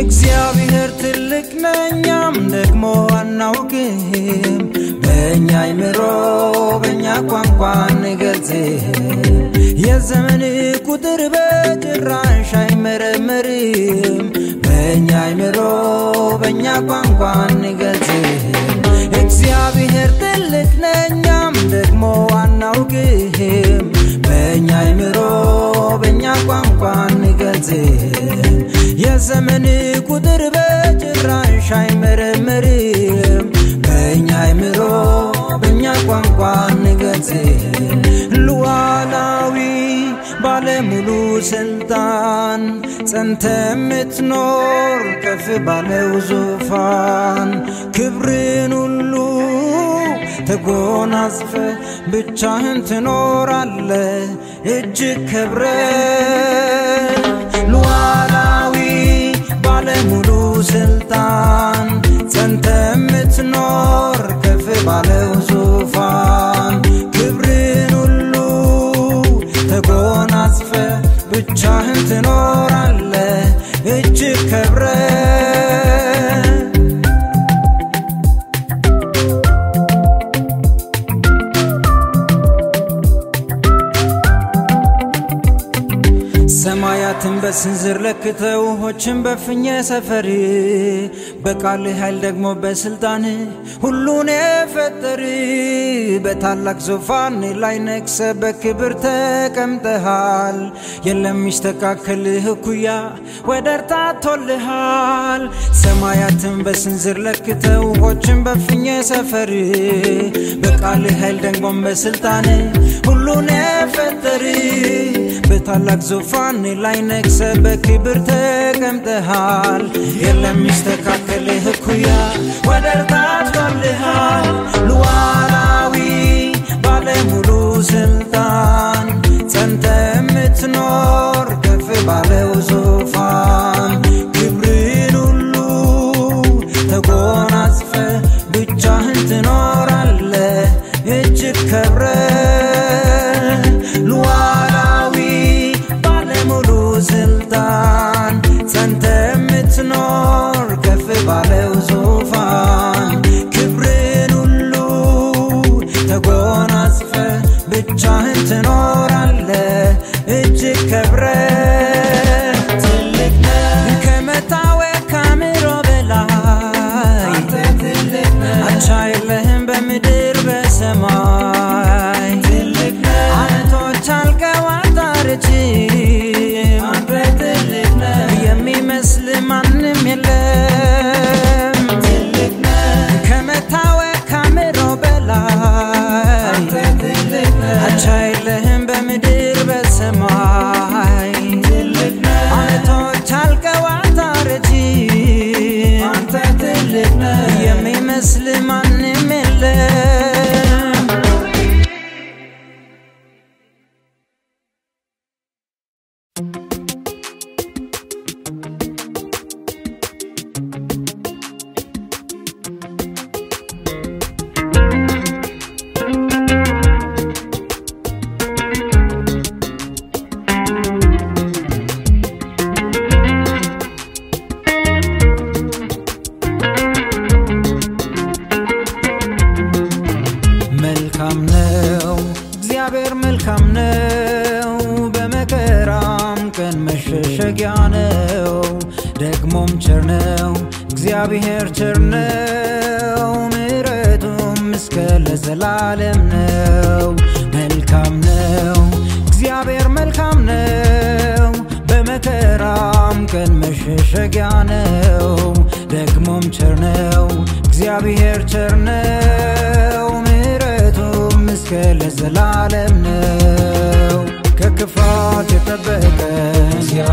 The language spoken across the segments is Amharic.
እግዚአብሔር ትልቅ ነኛም ደግሞ አናውቅም በእኛ አይምሮ በእኛ ቋንቋ ንገልጽም የዘመን ቁጥር በጭራሽ አይመረመርም። በእኛ አይምሮ በእኛ ቋንቋ ንገልጽም እግዚአብሔር ትልቅ ነኛም ደግሞ አናውቅም በእኛ አይምሮ በእኛ ቋንቋ ንገልጽም የዘመን ቁጥር በጭራሽ አይመረመርም ስልጣን ጸንተ የምትኖር ከፍ ባለው ዙፋን ክብርን ሁሉ ተጎናጽፈ ብቻህን ትኖራለ እጅግ ከብረ ሉዓላዊ ባለሙሉ ስልጣን ጸንተ የምትኖር ከፍ ባለው ዙፋን ሰማያትን በስንዝር ለክተው ውሆችን በፍኘ ሰፈር በቃልህ ኃይል ደግሞ በስልጣን ሁሉን የፈጠር በታላቅ ዙፋን ላይ ነግሰ በክብር ተቀምጠሃል። የለም ሚስተካከልህ እኩያ ወደር ታቶልሃል። ሰማያትን በስንዝር ለክተው ውሆችን በፍኘ ሰፈር በቃልህ ኃይል ደግሞ በስልጣን ሁሉን የፈጠር በታላቅ ዙፋን ላይ ነግሰ በክብር ተቀምጠሃል። የለም ሚስተካከልህ እኩያ ወደር ማንም የለም ከመታወቅ ከአእምሮ በላይ አቻ የለህም በምድር በሰማይ ዓመቶች አልቀው አታረጅም የሚመስል ማንም የለም መሸሸጊያ ነው። ደግሞም ቸር ነው። እግዚአብሔር ቸር ነው። ምሕረቱም እስከ ለዘላለም ነው። መልካም ነው። እግዚአብሔር መልካም ነው። በመከራም ቀን መሸሸጊያ ነው። ደግሞም ቸር ነው። እግዚአብሔር ቸር ነው። ምሕረቱም እስከ ለዘላለም ነው። ከክፋት የጠበቀ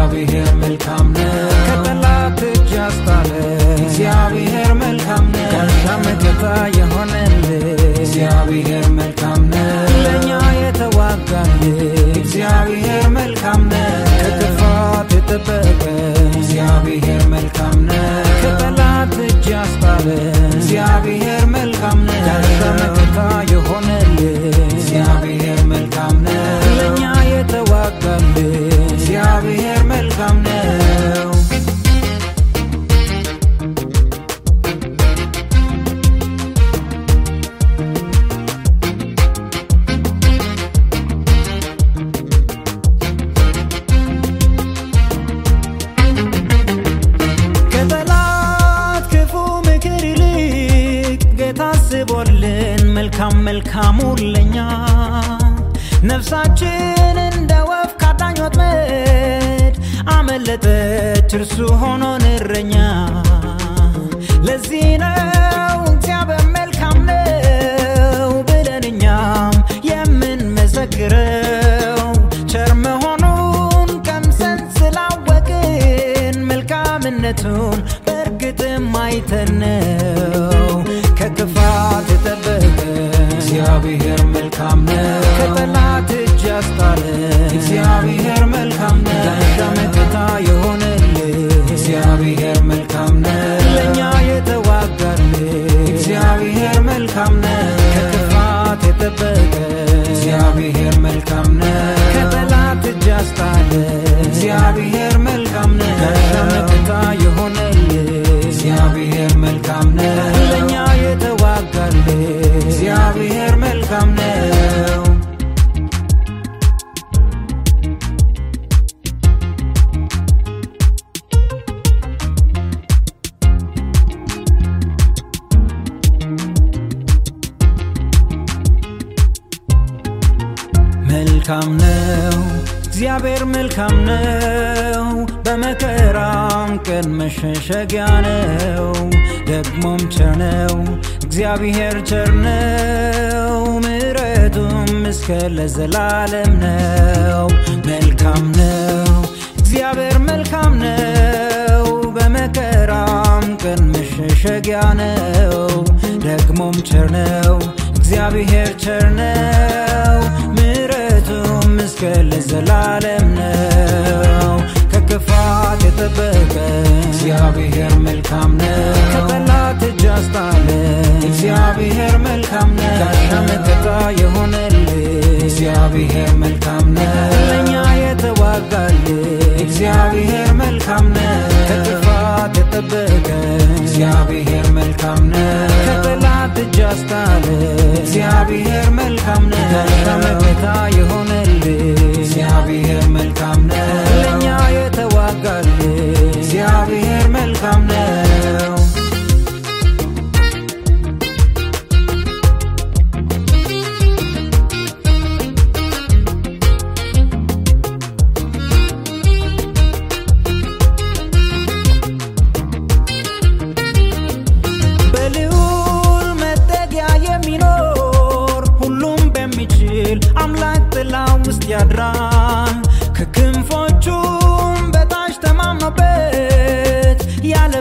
እግዚአብሔር መልካም መልካሙን ለኛ። ነፍሳችን እንደ ወፍ ካዳኝ ወጥመድ አመለጠች እርሱ ሆኖን እረኛ ለዚህ ነው እግዚአብሔር መልካም ነው ብለን እኛም የምንመሰክረው። ቸር መሆኑን ቀምሰን ስላወቅን መልካምነቱን በእርግጥም አይተን ከክፋት የጠበቀ መልካም ነው። በመከራም ቀን መሸሸጊያ ነው። ደግሞም ቸር ነው። እግዚአብሔር ቸር ነው። ምሕረቱም እስከ ለዘላለም ነው። መልካም ነው። እግዚአብሔር መልካም ነው። በመከራም ቀን መሸሸጊያ ነው። ደግሞም ቸር ነው። እግዚአብሔር ቸር ነው እስከ ለዘላለም ነው ከክፋት የጠበቀ እግዚአብሔር መልካም ነው። ከጠላት እጅ አስጣለ እግዚአብሔር መልካም ነው። ጋሻ መከታ የሆነልን እግዚአብሔር መልካም ነው። ለእኛ የተዋጋልን እግዚአብሔር መልካም ነው። ከክፋት የጠበቀ እግዚአብሔር መልካም ነው። ከጠላት እጅ አስጣለ እግዚአብሔር መልካም ነው።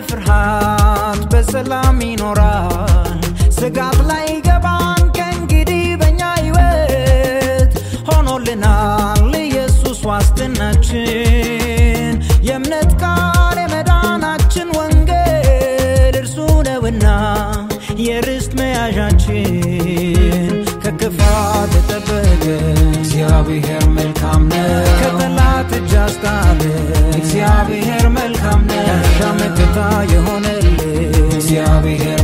ፍርሃት በሰላም ይኖራል። ስጋት ላይ ገባን ከእንግዲህ በእኛ ሕይወት ሆኖልናል ኢየሱስ ዋስትናችን የእምነት ቃል የመዳናችን ወንጌል እርሱ ነውና የርስት መያዣችን ከክፋት የጠበቀ እግዚአብሔር መልካም ነው። ከጠላት እጅ አስጣለ እግዚአብሔር መከታ የሆነልን እግዚአብሔር